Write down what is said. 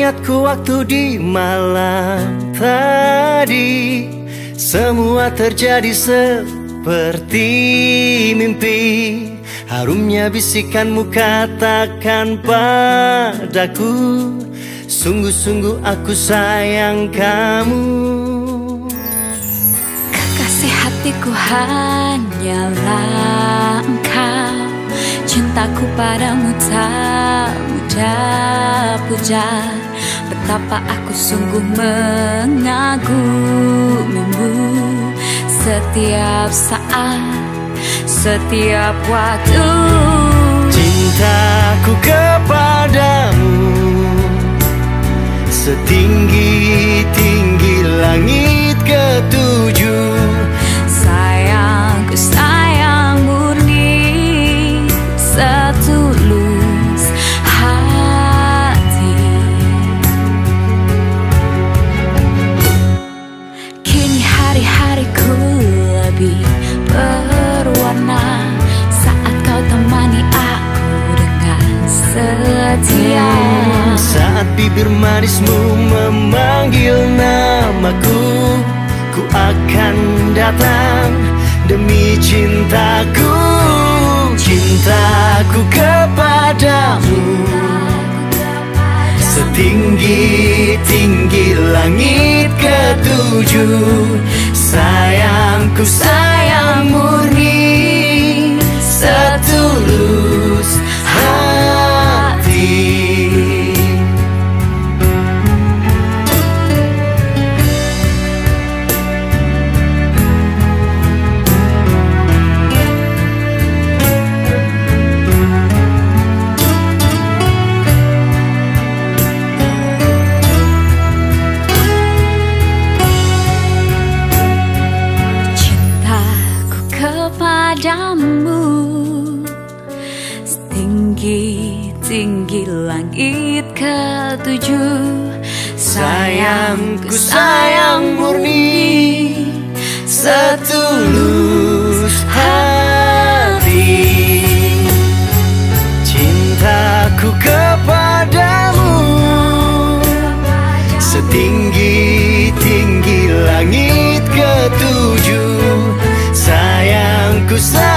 Ingatku waktu di malam tadi. Semua terjadi seperti mimpi. Harumnya bisikanmu katakan padaku. Sungguh-sungguh aku sayang kamu. Kekasih hatiku hanyalah engkau Cintaku padamu tak mudah pujar Betapa aku sungguh mengagumimu Setiap saat, setiap waktu. Cintaku lebih berwarna. Saat kau temani aku dengan setia. Saat bibir manismu memanggil namaku Ku akan datang demi cintaku. Cintaku kepadamu. Setinggi-tinggi langit ketujuh Sayangku sayang kepadamu Setinggi-tinggi langit ketujuh Sayangku sayang murni Setulus hati. Cintaku kepadamu Setinggi-tinggi Sayangku sayang